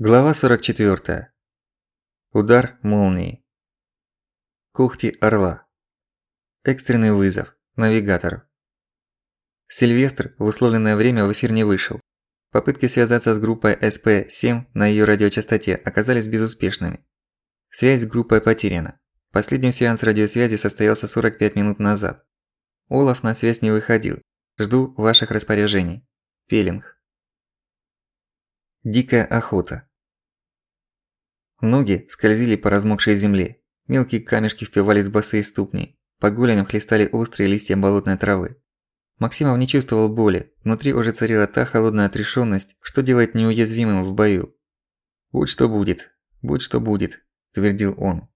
Глава 44. Удар молнии. Когти орла. Экстренный вызов. Навигатору. Сильвестр в условленное время в эфир не вышел. Попытки связаться с группой СП-7 на её радиочастоте оказались безуспешными. Связь с группой потеряна. Последний сеанс радиосвязи состоялся 45 минут назад. Олаф на связь не выходил. Жду ваших распоряжений. Пелинг. Дикая охота. Ноги скользили по размокшей земле. Мелкие камешки впивались в босые ступни. По голеням хлестали острые листья болотной травы. Максимов не чувствовал боли, внутри уже царила та холодная отрешенность, что делает неуязвимым в бою. «Будь что будет, будь что будет», – твердил он.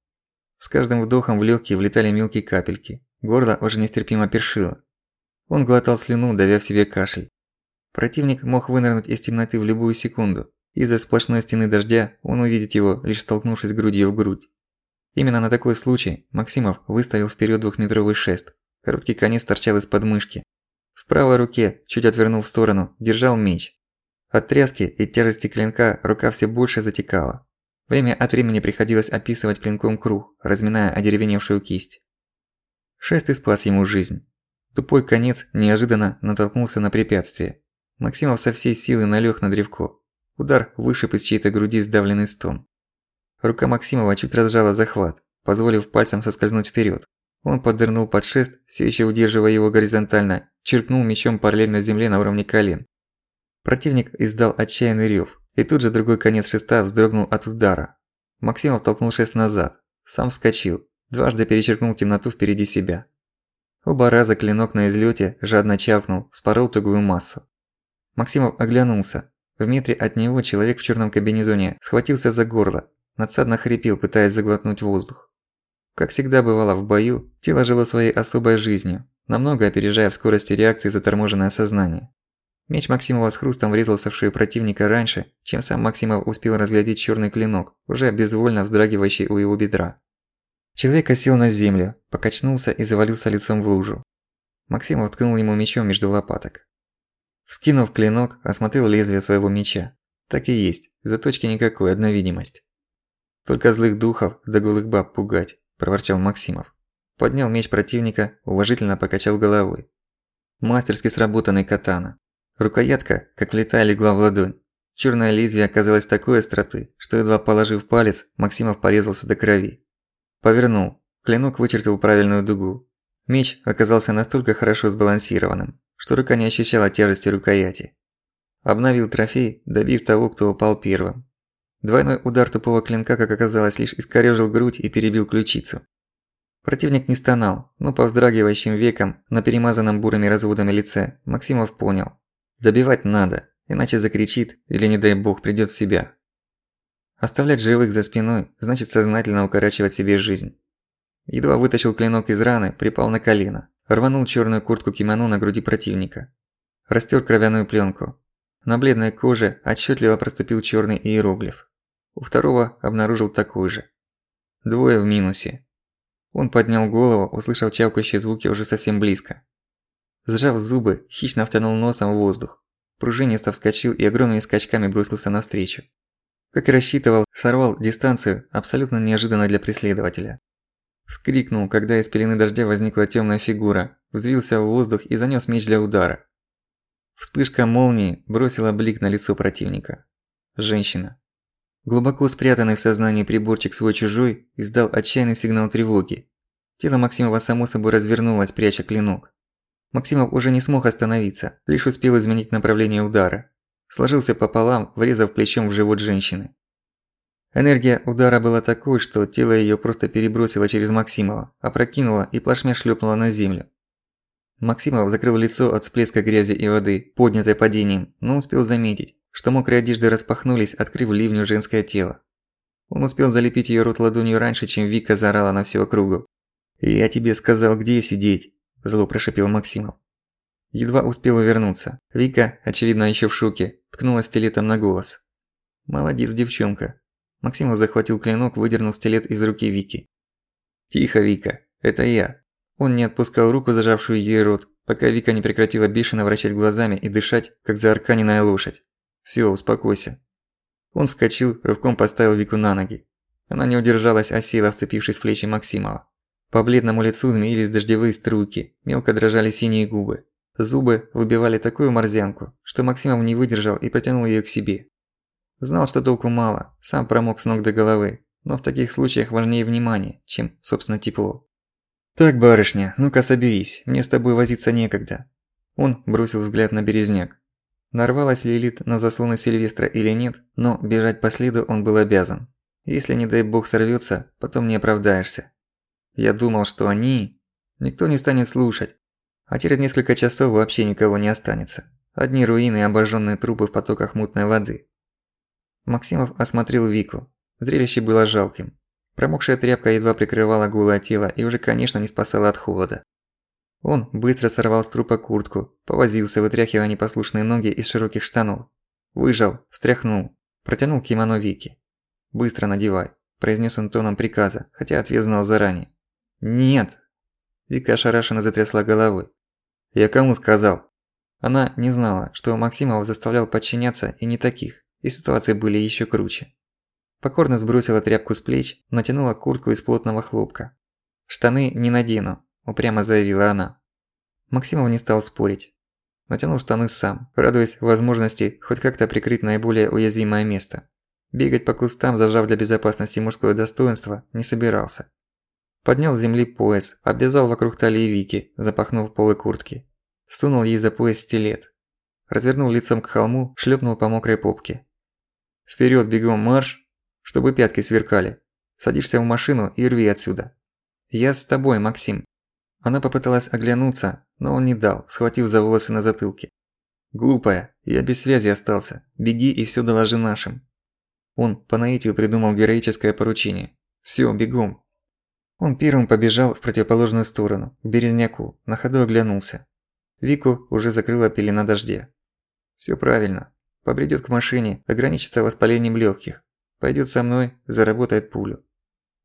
С каждым вдохом в легкие влетали мелкие капельки. Горло уже нестерпимо першило. Он глотал слюну, давя в себе кашель. Противник мог вынырнуть из темноты в любую секунду, из-за сплошной стены дождя он увидит его, лишь столкнувшись грудью в грудь. Именно на такой случай Максимов выставил вперед двухметровый шест. Короткий конец торчал из подмышки. В правой руке, чуть отвернул в сторону, держал меч. От тряски и тяжести клинка рука все больше затекала. Время от времени приходилось описывать клинком круг, разминая одеревеневшую кисть. Шест и спас ему жизнь. Тупой конец неожиданно натолкнулся на препятствие. Максимов со всей силы налёг на древко. Удар вышиб из чьей-то груди сдавленный стон. Рука Максимова чуть разжала захват, позволив пальцем соскользнуть вперед. Он подвернул под шест, все еще удерживая его горизонтально, черкнул мечом параллельно земле на уровне колен. Противник издал отчаянный рев, и тут же другой конец шеста вздрогнул от удара. Максимов толкнул шест назад, сам вскочил, дважды перечеркнул темноту впереди себя. Оба раза клинок на излете жадно чавкнул, спорол тугую массу. Максимов оглянулся, в метре от него человек в черном кабинезоне схватился за горло, надсадно хрипел, пытаясь заглотнуть воздух. Как всегда бывало в бою, тело жило своей особой жизнью, намного опережая в скорости реакции заторможенное сознание. Меч Максимова с хрустом врезался в шею противника раньше, чем сам Максимов успел разглядеть черный клинок, уже безвольно вздрагивающий у его бедра. Человек осел на землю, покачнулся и завалился лицом в лужу. Максимов ткнул ему мечом между лопаток. Вскинув клинок, осмотрел лезвие своего меча. Так и есть, заточки никакой, одна видимость. Только злых духов да голых баб пугать, проворчал Максимов. Поднял меч противника, уважительно покачал головой. Мастерски сработанный катана. Рукоятка, как влетая, легла в ладонь. Чёрное лезвие оказалось такой остроты, что едва положив палец, Максимов порезался до крови. Повернул. Клинок вычертил правильную дугу. Меч оказался настолько хорошо сбалансированным, что рука не ощущала тяжести рукояти. Обновил трофей, добив того, кто упал первым. Двойной удар тупого клинка, как оказалось, лишь искорёжил грудь и перебил ключицу. Противник не стонал, но по вздрагивающим векам на перемазанном бурыми разводами лице Максимов понял. Добивать надо, иначе закричит или, не дай бог, придёт в себя. Оставлять живых за спиной значит сознательно укорачивать себе жизнь. Едва вытащил клинок из раны, припал на колено. Рванул черную куртку кимоно на груди противника. Растер кровяную пленку. На бледной коже отчетливо проступил черный иероглиф. У второго обнаружил такой же. Двое в минусе. Он поднял голову, услышал чавкающие звуки уже совсем близко. Сжав зубы, хищно втянул носом в воздух. Пружинисто вскочил и огромными скачками бросился навстречу. Как и рассчитывал, сорвал дистанцию абсолютно неожиданно для преследователя. Вскрикнул, когда из пелены дождя возникла темная фигура, взвился в воздух и занёс меч для удара. Вспышка молнии бросила блик на лицо противника. Женщина. Глубоко спрятанный в сознании приборчик свой-чужой издал отчаянный сигнал тревоги. Тело Максимова само собой развернулось, пряча клинок. Максимов уже не смог остановиться, лишь успел изменить направление удара. Сложился пополам, врезав плечом в живот женщины. Энергия удара была такой, что тело её просто перебросило через Максимова, опрокинуло и плашмя шлёпнуло на землю. Максимов закрыл лицо от всплеска грязи и воды, поднятой падением, но успел заметить, что мокрые одежды распахнулись, открыв ливню женское тело. Он успел залепить её рот ладонью раньше, чем Вика заорала на всю округу. «Я тебе сказал, где сидеть», – зло прошипел Максимов. Едва успел увернуться. Вика, очевидно ещё в шоке, ткнула стилетом на голос. «Молодец, девчонка», Максимов захватил клинок, выдернул стилет из руки Вики. «Тихо, Вика, это я». Он не отпускал руку, зажавшую ей рот, пока Вика не прекратила бешено вращать глазами и дышать, как заарканенная лошадь. «Всё, успокойся». Он вскочил, рывком поставил Вику на ноги. Она не удержалась, осела, вцепившись в плечи Максимова. По бледному лицу змеились дождевые струйки, мелко дрожали синие губы. Зубы выбивали такую морзянку, что Максимов не выдержал и протянул её к себе. Знал, что толку мало, сам промок с ног до головы, но в таких случаях важнее внимание, чем, собственно, тепло. «Так, барышня, ну-ка соберись, мне с тобой возиться некогда». Он бросил взгляд на березняк. Нарвалась Лилит на заслоны Сильвестра или нет, но бежать по следу он был обязан. Если, не дай бог, сорвётся, потом не оправдаешься. Я думал, что они... Никто не станет слушать. А через несколько часов вообще никого не останется. Одни руины и обожжённые трупы в потоках мутной воды. Максимов осмотрел Вику. Зрелище было жалким. Промокшая тряпка едва прикрывала голое тело и уже, конечно, не спасала от холода. Он быстро сорвал с трупа куртку, повозился, вытряхивая непослушные ноги из широких штанов. Выжал, встряхнул, протянул кимоно Вики. «Быстро надевай», – произнес он тоном приказа, хотя ответ знал заранее. «Нет!» Вика ошарашенно затрясла головой. «Я кому сказал?» Она не знала, что Максимов заставлял подчиняться и не таких и ситуации были еще круче. Покорно сбросила тряпку с плеч, натянула куртку из плотного хлопка. «Штаны не надену», – упрямо заявила она. Максимов не стал спорить. Натянул штаны сам, радуясь возможности хоть как-то прикрыть наиболее уязвимое место. Бегать по кустам, зажав для безопасности мужское достоинство, не собирался. Поднял с земли пояс, обвязал вокруг талии Вики, запахнув полы куртки. Сунул ей за пояс стилет. Развернул лицом к холму, шлепнул по мокрой попке. Вперед, бегом марш, чтобы пятки сверкали. Садишься в машину и рви отсюда. Я с тобой, Максим. Она попыталась оглянуться, но он не дал, схватив за волосы на затылке. Глупая, я без связи остался. Беги и все доложи нашим. Он по наитию придумал героическое поручение. Все, бегом. Он первым побежал в противоположную сторону, к Березняку, на ходу оглянулся. Вику уже закрыла пелена дождя. Все правильно. Побредёт к машине, ограничится воспалением легких. Пойдёт со мной, заработает пулю.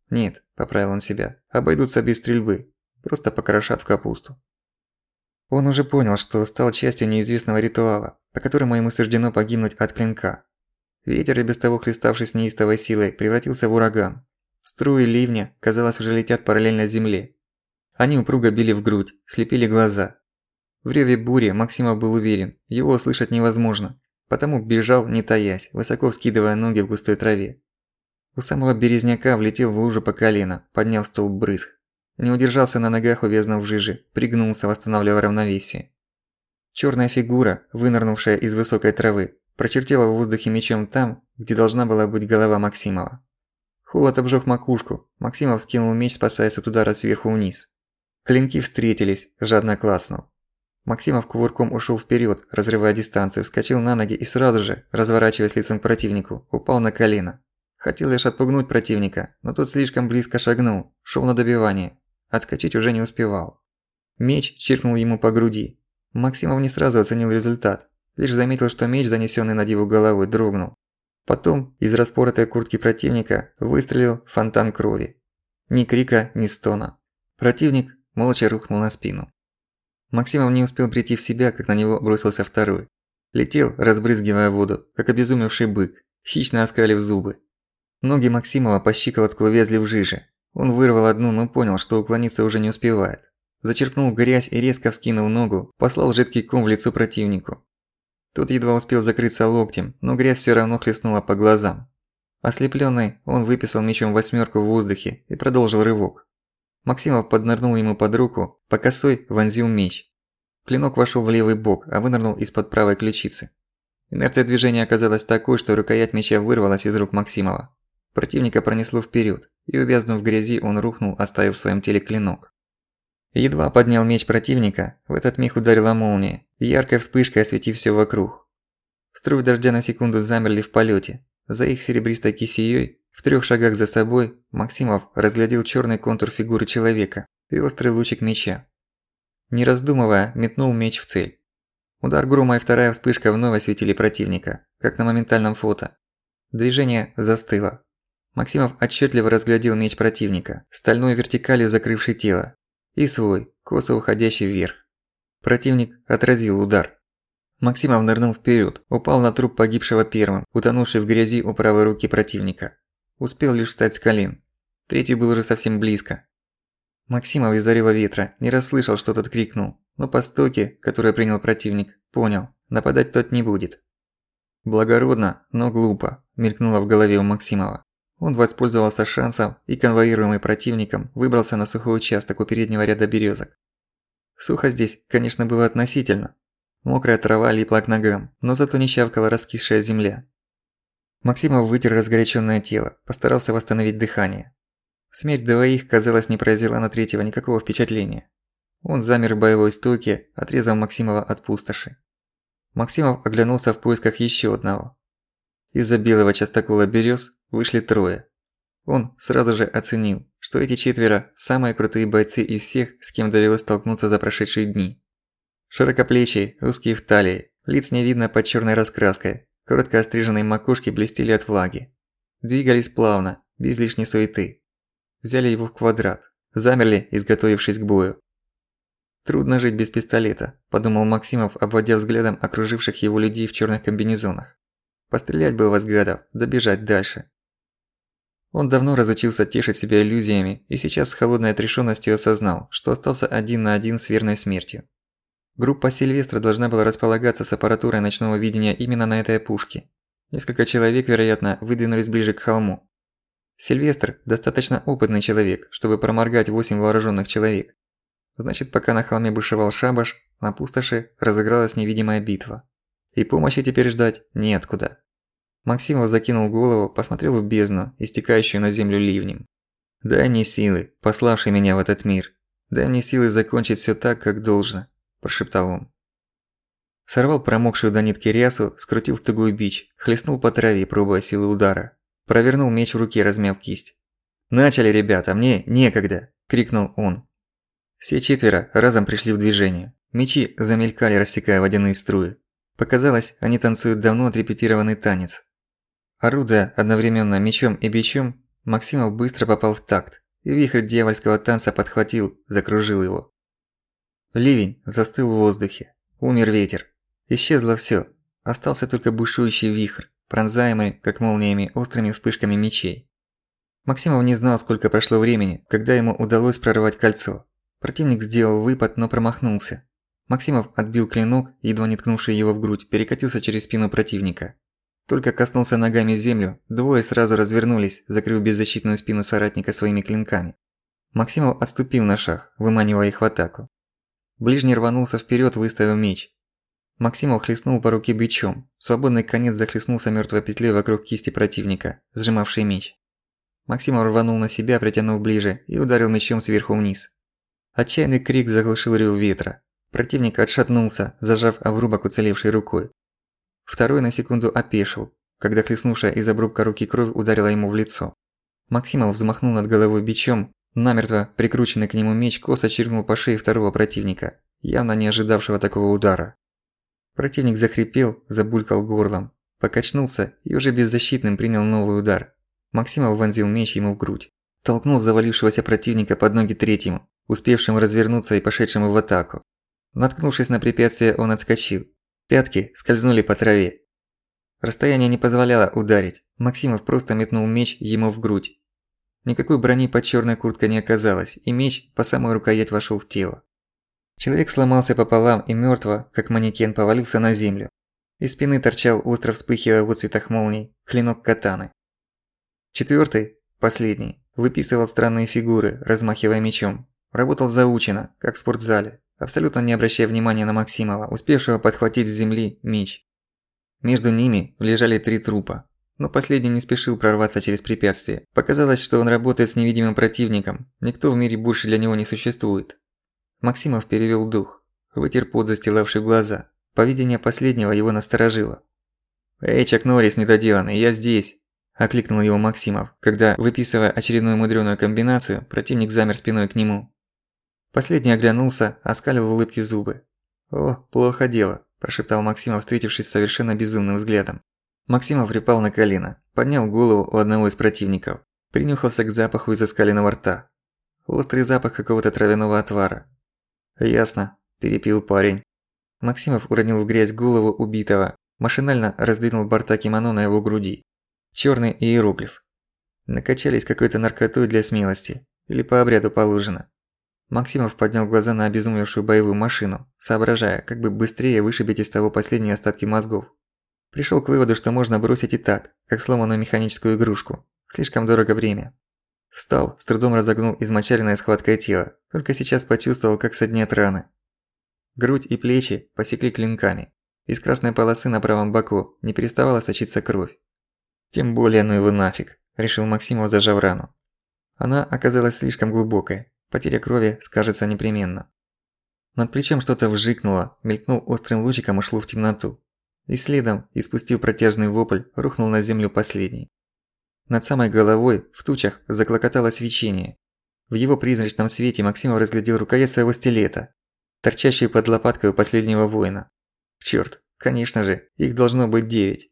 Нет, поправил он себя, обойдутся без стрельбы. Просто покрошат в капусту. Он уже понял, что стал частью неизвестного ритуала, по которому ему суждено погибнуть от клинка. Ветер, и без того хлеставший с неистовой силой, превратился в ураган. Струи ливня, казалось, уже летят параллельно земле. Они упруго били в грудь, слепили глаза. В реве бури Максимов был уверен, его услышать невозможно. Потому бежал, не таясь, высоко вскидывая ноги в густой траве. У самого березняка влетел в лужу по колено, поднял столб брызг. Не удержался на ногах, увязнув в жиже, пригнулся, восстанавливая равновесие. Чёрная фигура, вынырнувшая из высокой травы, прочертила в воздухе мечом там, где должна была быть голова Максимова. Холод обжёг макушку, Максимов скинул меч, спасаясь от удара сверху вниз. Клинки встретились, жадно класснув. Максимов кувырком ушел вперед, разрывая дистанцию, вскочил на ноги и сразу же, разворачиваясь лицом к противнику, упал на колено. Хотел лишь отпугнуть противника, но тот слишком близко шагнул, шел на добивание. Отскочить уже не успевал. Меч чиркнул ему по груди. Максимов не сразу оценил результат, лишь заметил, что меч, занесенный над его головой, дрогнул. Потом из распоротой куртки противника выстрелил фонтан крови. Ни крика, ни стона. Противник молча рухнул на спину. Максимов не успел прийти в себя, как на него бросился второй. Летел, разбрызгивая воду, как обезумевший бык, хищно оскалив зубы. Ноги Максимова по щиколотку везли в жиже. Он вырвал одну, но понял, что уклониться уже не успевает. Зачерпнул грязь и резко вскинул ногу, послал жидкий ком в лицо противнику. Тот едва успел закрыться локтем, но грязь всё равно хлестнула по глазам. Ослеплённый, он выписал мечом восьмёрку в воздухе и продолжил рывок. Максимов поднырнул ему под руку, по косой вонзил меч. Клинок вошел в левый бок, а вынырнул из-под правой ключицы. Инерция движения оказалась такой, что рукоять меча вырвалась из рук Максимова. Противника пронесло вперед, и увязнув в грязи, он рухнул, оставив в своем теле клинок. Едва поднял меч противника, в этот миг ударила молния, яркой вспышкой осветив все вокруг. Струи дождя на секунду замерли в полете. За их серебристой кисеей в трех шагах за собой Максимов разглядел черный контур фигуры человека и острый лучик меча. Не раздумывая, метнул меч в цель. Удар грома и вторая вспышка вновь осветили противника, как на моментальном фото. Движение застыло. Максимов отчетливо разглядел меч противника, стальной вертикалью закрывший тело, и свой, косо уходящий вверх. Противник отразил удар. Максимов нырнул вперед, упал на труп погибшего первым, утонувший в грязи у правой руки противника. Успел лишь встать с колен. Третий был уже совсем близко. Максимов из зарева ветра не расслышал, что тот крикнул, но по стоке, которую принял противник, понял, нападать тот не будет. Благородно, но глупо, мелькнуло в голове у Максимова. Он воспользовался шансом и, конвоируемый противником, выбрался на сухой участок у переднего ряда березок. Сухо здесь, конечно, было относительно. Мокрая трава липла к ногам, но зато не чавкала раскисшая земля. Максимов вытер разгоряченное тело, постарался восстановить дыхание. Смерть двоих, казалось, не произвела на третьего никакого впечатления. Он замер в боевой стойке, отрезав Максимова от пустоши. Максимов оглянулся в поисках еще одного. Из-за белого частокола берез вышли трое. Он сразу же оценил, что эти четверо – самые крутые бойцы из всех, с кем довелось столкнуться за прошедшие дни. Широкоплечие, узкие в талии, лиц не видно под черной раскраской, коротко остриженные макушки блестели от влаги. Двигались плавно, без лишней суеты. Взяли его в квадрат, замерли, изготовившись к бою. «Трудно жить без пистолета», – подумал Максимов, обводя взглядом окруживших его людей в черных комбинезонах. «Пострелять бы вас, гадов, добежать дальше». Он давно разучился тешить себя иллюзиями и сейчас с холодной отрешенностью осознал, что остался один на один с верной смертью. Группа Сильвестра должна была располагаться с аппаратурой ночного видения именно на этой опушке. Несколько человек, вероятно, выдвинулись ближе к холму. Сильвестр – достаточно опытный человек, чтобы проморгать восемь вооруженных человек. Значит, пока на холме бушевал шабаш, на пустоши разыгралась невидимая битва. И помощи теперь ждать неоткуда. Максимов закинул голову, посмотрел в бездну, истекающую на землю ливнем. «Дай мне силы, пославший меня в этот мир. Дай мне силы закончить всё так, как должно. – прошептал он. Сорвал промокшую до нитки рясу, скрутил в тугую бич, хлестнул по траве, пробуя силы удара. Провернул меч в руке, размяв кисть. «Начали, ребята, мне некогда!» – крикнул он. Все четверо разом пришли в движение. Мечи замелькали, рассекая водяные струи. Показалось, они танцуют давно отрепетированный танец. Орудуя одновременно мечом и бичом, Максимов быстро попал в такт, и вихрь дьявольского танца подхватил, закружил его. Ливень застыл в воздухе. Умер ветер. Исчезло всё. Остался только бушующий вихрь, пронзаемый, как молниями, острыми вспышками мечей. Максимов не знал, сколько прошло времени, когда ему удалось прорвать кольцо. Противник сделал выпад, но промахнулся. Максимов отбил клинок, едва не ткнувший его в грудь, перекатился через спину противника. Только коснулся ногами землю, двое сразу развернулись, закрыв беззащитную спину соратника своими клинками. Максимов отступил на шаг, выманивая их в атаку. Ближний рванулся вперед, выставив меч. Максимов хлестнул по руке бичом. Свободный конец захлестнулся мертвой петлей вокруг кисти противника, сжимавшей меч. Максимов рванул на себя, притянув ближе, и ударил мечом сверху вниз. Отчаянный крик заглушил рев ветра. Противник отшатнулся, зажав обрубок уцелевшей рукой. Второй на секунду опешил, когда хлестнувшая из обрубка руки кровь ударила ему в лицо. Максимов взмахнул над головой бичом, Намертво прикрученный к нему меч косо чиркнул по шее второго противника, явно не ожидавшего такого удара. Противник захрипел, забулькал горлом, покачнулся и уже беззащитным принял новый удар. Максимов вонзил меч ему в грудь. Толкнул завалившегося противника под ноги третьему, успевшему развернуться и пошедшему в атаку. Наткнувшись на препятствие, он отскочил. Пятки скользнули по траве. Расстояние не позволяло ударить. Максимов просто метнул меч ему в грудь. Никакой брони под черной курткой не оказалось, и меч по самой рукоять вошел в тело. Человек сломался пополам и мертво, как манекен, повалился на землю. Из спины торчал, остро вспыхивая в отцветах молний, клинок катаны. Четвертый, последний, выписывал странные фигуры, размахивая мечом. Работал заучено, как в спортзале, абсолютно не обращая внимания на Максимова, успевшего подхватить с земли меч. Между ними лежали три трупа, но последний не спешил прорваться через препятствие. Показалось, что он работает с невидимым противником. Никто в мире больше для него не существует. Максимов перевел дух. Вытер пот, застилавший глаза. Поведение последнего его насторожило. «Эй, Чак Норрис недоделанный, я здесь!» Окликнул его Максимов, когда, выписывая очередную мудрёную комбинацию, противник замер спиной к нему. Последний оглянулся, оскалил в улыбке зубы. «О, плохо дело», – прошептал Максимов, встретившись с совершенно безумным взглядом. Максимов припал на колено, поднял голову у одного из противников, принюхался к запаху из оскаленного рта. Острый запах какого-то травяного отвара. «Ясно», – перепил парень. Максимов уронил в грязь голову убитого, машинально раздвинул борта кимоно на его груди. Чёрный иероглиф. Накачались какой-то наркотой для смелости. Или по обряду положено. Максимов поднял глаза на обезумевшую боевую машину, соображая, как бы быстрее вышибить из того последние остатки мозгов. Пришёл к выводу, что можно бросить и так, как сломанную механическую игрушку. Слишком дорого время. Встал, с трудом разогнул измочаленное схваткой тело, только сейчас почувствовал, как соднят раны. Грудь и плечи посекли клинками. Из красной полосы на правом боку не переставала сочиться кровь. «Тем более ну его нафиг», – решил Максимов, зажав рану. Она оказалась слишком глубокой, потеря крови скажется непременно. Над плечом что-то вжикнуло, мелькнул острым лучиком и ушло в темноту. И следом, испустив протяжный вопль, рухнул на землю последний. Над самой головой, в тучах, заклокотало свечение. В его призрачном свете Максимов разглядел рукоять своего стилета, торчащую под лопаткой у последнего воина. Чёрт, конечно же, их должно быть девять.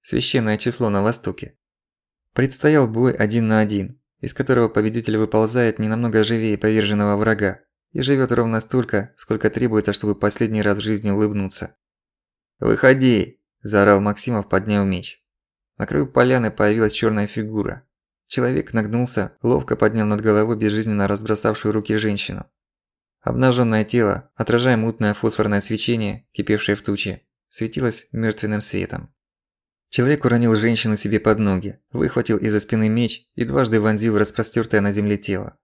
Священное число на Востоке. Предстоял бой один на один, из которого победитель выползает не намного живее поверженного врага и живёт ровно столько, сколько требуется, чтобы последний раз в жизни улыбнуться. «Выходи!» – заорал Максимов, подняв меч. На краю поляны появилась чёрная фигура. Человек нагнулся, ловко поднял над головой безжизненно разбросавшую руки женщину. Обнажённое тело, отражая мутное фосфорное свечение, кипевшее в туче, светилось мёртвенным светом. Человек уронил женщину себе под ноги, выхватил из-за спины меч и дважды вонзил в распростёртое на земле тело.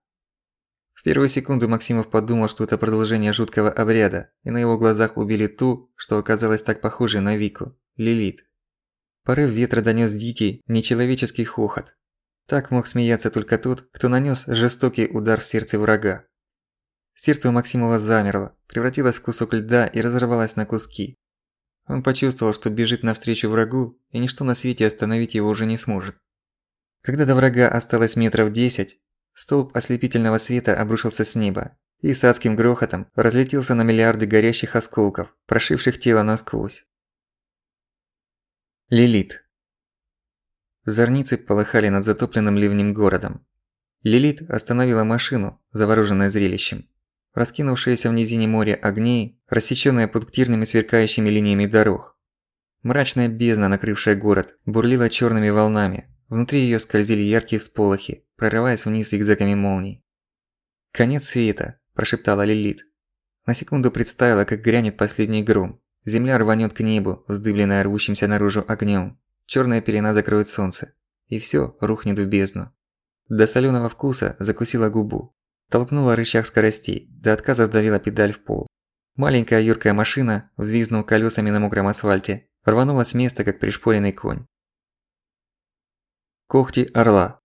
В первую секунду Максимов подумал, что это продолжение жуткого обряда, и на его глазах убили ту, что оказалась так похожей на Вику – Лилит. Порыв ветра донёс дикий, нечеловеческий хохот. Так мог смеяться только тот, кто нанёс жестокий удар в сердце врага. Сердце у Максимова замерло, превратилось в кусок льда и разорвалось на куски. Он почувствовал, что бежит навстречу врагу, и ничто на свете остановить его уже не сможет. Когда до врага осталось метров десять, столб ослепительного света обрушился с неба и с адским грохотом разлетелся на миллиарды горящих осколков, прошивших тело насквозь. Лилит. Зорницы полыхали над затопленным ливнем городом. Лилит остановила машину, завороженная зрелищем. Раскинувшееся в низине море огней, рассечённое пунктирными сверкающими линиями дорог. Мрачная бездна, накрывшая город, бурлила чёрными волнами. Внутри её скользили яркие всполохи, прорываясь вниз зигзагами молний. «Конец света», – прошептала Лилит. На секунду представила, как грянет последний гром. Земля рванёт к небу, вздыбленная рвущимся наружу огнём. Чёрная пелена закроет солнце. И всё рухнет в бездну. До солёного вкуса закусила губу. Толкнула рычаг скоростей, до отказа вдавила педаль в пол. Маленькая юркая машина, взвизнув колесами на мокром асфальте, рванула с места, как пришпоренный конь. Когти орла.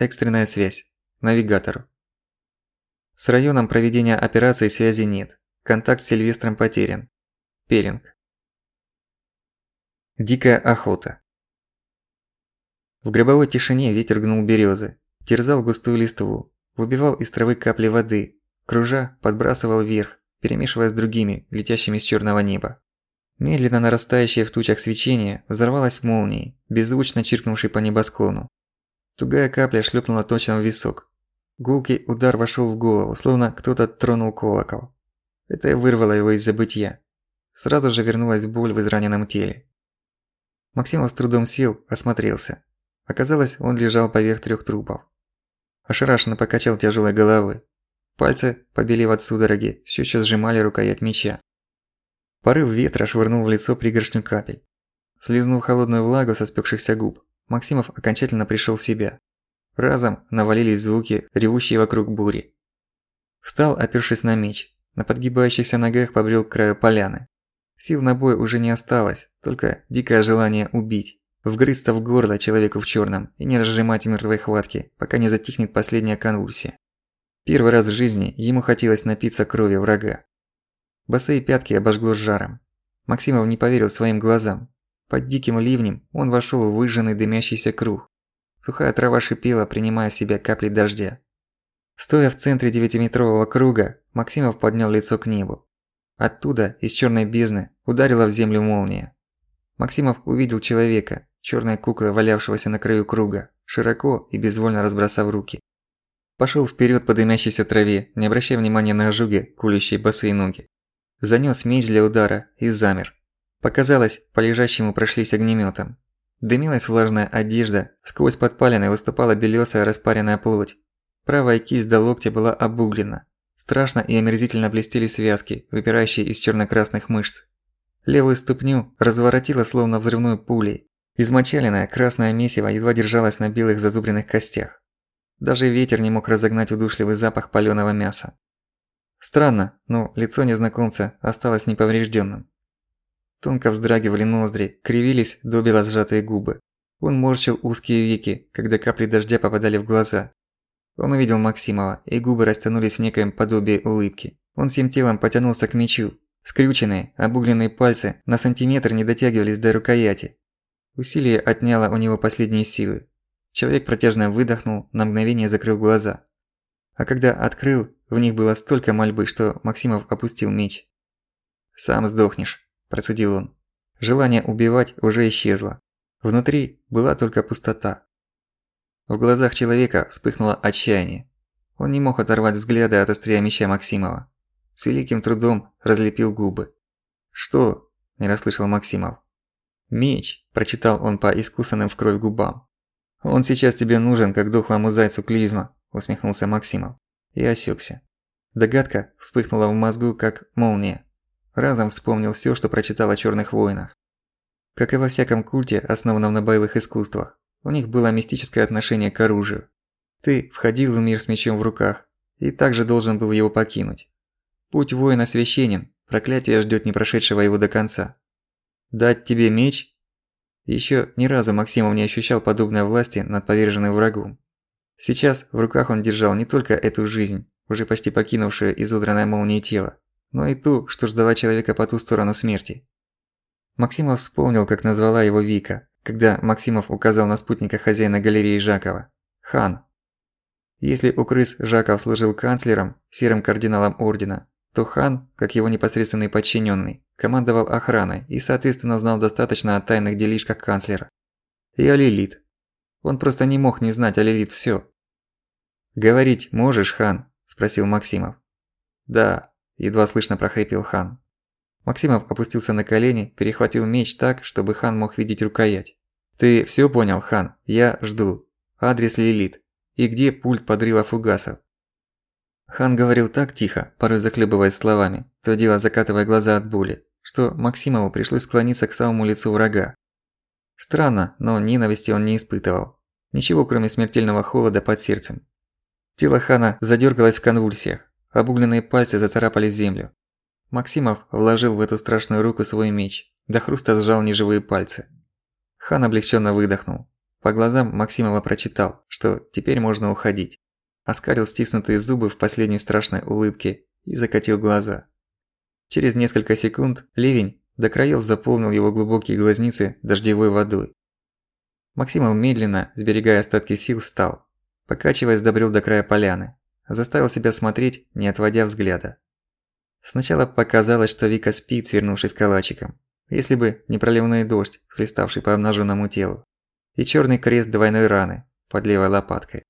Экстренная связь. Навигатору. С районом проведения операции связи нет. Контакт с Сильвестром потерян. Перинг. Дикая охота. В гробовой тишине ветер гнул берёзы, терзал густую листву, Выбивал из травы капли воды, кружа, подбрасывал вверх, перемешивая с другими, летящими с черного неба. Медленно нарастающее в тучах свечение взорвалось молнией, беззвучно чиркнувшей по небосклону. Тугая капля шлепнула точно в висок. Гулкий удар вошел в голову, словно кто-то тронул колокол. Это вырвало его из забытья. Сразу же вернулась боль в израненном теле. Максимов с трудом сел, осмотрелся. Оказалось, он лежал поверх трех трупов. Ошарашенно покачал тяжелой головы. Пальцы, побелев от судороги, все еще сжимали рукоять меча. Порыв ветра швырнул в лицо пригоршню капель. Слизнув холодную влагу со спекшихся губ, Максимов окончательно пришел в себя. Разом навалились звуки, ревущие вокруг бури. Встал, опершись на меч. На подгибающихся ногах побрел к краю поляны. Сил на бой уже не осталось, только дикое желание убить. Вгрызться в горло человеку в черном и не разжимать мертвой хватки, пока не затихнет последняя конвульсия. Первый раз в жизни ему хотелось напиться крови врага. Босые пятки обожгло жаром. Максимов не поверил своим глазам. Под диким ливнем он вошел в выжженный дымящийся круг. Сухая трава шипела, принимая в себя капли дождя. Стоя в центре девятиметрового круга, Максимов поднял лицо к небу. Оттуда, из черной бездны, ударила в землю молния. Максимов увидел человека, черной куклой валявшегося на краю круга, широко и безвольно разбросав руки. Пошел вперед по дымящейся траве, не обращая внимания на ожоги, кулющие босые ноги. занёс меч для удара и замер. Показалось, по лежащему прошлись огнемётом. Дымилась влажная одежда, сквозь подпалины выступала белёсая распаренная плоть. Правая кисть до локтя была обуглена. Страшно и омерзительно блестели связки, выпирающие из чёрно-красных мышц. Левую ступню разворотило словно взрывной пулей. Измочаленное красное месиво едва держалось на белых зазубренных костях. Даже ветер не мог разогнать удушливый запах палёного мяса. Странно, но лицо незнакомца осталось неповрежденным. Тонко вздрагивали ноздри, кривились добело сжатые губы. Он морщил узкие веки, когда капли дождя попадали в глаза. Он увидел Максимова, и губы растянулись в некоем подобии улыбки. Он всем телом потянулся к мечу, Скрюченные, обугленные пальцы на сантиметр не дотягивались до рукояти. Усилие отняло у него последние силы. Человек протяжно выдохнул, на мгновение закрыл глаза. А когда открыл, в них было столько мольбы, что Максимов опустил меч. «Сам сдохнешь», – процедил он. Желание убивать уже исчезло. Внутри была только пустота. В глазах человека вспыхнуло отчаяние. Он не мог оторвать взгляда от острия меча Максимова. С великим трудом разлепил губы. «Что?» – не расслышал Максимов. «Меч», – прочитал он по искусанным в кровь губам. «Он сейчас тебе нужен, как дохлому зайцу клизма», – усмехнулся Максимов. И осёкся. Догадка вспыхнула в мозгу, как молния. Разом вспомнил всё, что прочитал о чёрных воинах. Как и во всяком культе, основанном на боевых искусствах, у них было мистическое отношение к оружию. Ты входил в мир с мечом в руках и также должен был его покинуть. Путь воина священен, проклятие ждёт не прошедшего его до конца. Дать тебе меч? Ещё ни разу Максимов не ощущал подобной власти над поверженным врагом. Сейчас в руках он держал не только эту жизнь, уже почти покинувшую изодранное молнией тело, но и ту, что ждала человека по ту сторону смерти. Максимов вспомнил, как назвала его Вика, когда Максимов указал на спутника хозяина галереи Жакова – Хан. Если у крыс Жаков служил канцлером, серым кардиналом ордена, то хан, как его непосредственный подчиненный, командовал охраной и, соответственно, знал достаточно о тайных делишках канцлера. И о Лилит. Он просто не мог не знать о Лилит всё. «Говорить можешь, хан?» – спросил Максимов. «Да», – едва слышно прохрипел хан. Максимов опустился на колени, перехватил меч так, чтобы хан мог видеть рукоять. «Ты всё понял, хан? Я жду. Адрес Лилит. И где пульт подрыва фугасов?» Хан говорил так тихо, порой захлебываясь словами, то дело закатывая глаза от боли, что Максимову пришлось склониться к самому лицу врага. Странно, но ненависти он не испытывал. Ничего, кроме смертельного холода под сердцем. Тело Хана задергалось в конвульсиях, обугленные пальцы зацарапали землю. Максимов вложил в эту страшную руку свой меч, до хруста сжал неживые пальцы. Хан облегченно выдохнул. По глазам Максимова прочитал, что теперь можно уходить оскалил стиснутые зубы в последней страшной улыбке и закатил глаза. Через несколько секунд ливень до краёв заполнил его глубокие глазницы дождевой водой. Максимов медленно, сберегая остатки сил, встал. Покачиваясь, добрел до края поляны. Заставил себя смотреть, не отводя взгляда. Сначала показалось, что Вика спит, свернувшись калачиком. Если бы не проливной дождь, хлеставший по обнаженному телу. И черный крест двойной раны под левой лопаткой.